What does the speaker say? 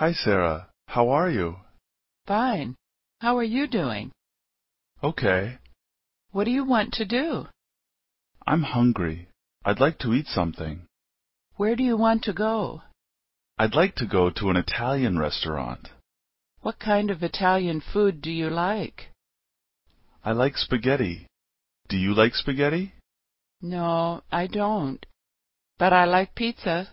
Hi, Sarah. How are you? Fine. How are you doing? Okay. What do you want to do? I'm hungry. I'd like to eat something. Where do you want to go? I'd like to go to an Italian restaurant. What kind of Italian food do you like? I like spaghetti. Do you like spaghetti? No, I don't. But I like pizza.